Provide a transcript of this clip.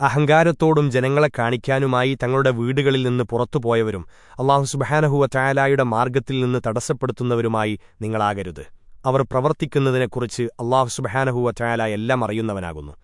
അഹങ്കാരത്തോടും ജനങ്ങളെ കാണിക്കാനുമായി തങ്ങളുടെ വീടുകളിൽ നിന്ന് പുറത്തുപോയവരും അള്ളാഹു സുബഹാനഹുവ ചായാലായുടെ മാർഗത്തിൽ നിന്ന് തടസ്സപ്പെടുത്തുന്നവരുമായി നിങ്ങളാകരുത്. അവർ പ്രവർത്തിക്കുന്നതിനെക്കുറിച്ച് അള്ളാഹു സുബഹാനഹുവ ചായാല എല്ലാം അറിയുന്നവനാകുന്നു.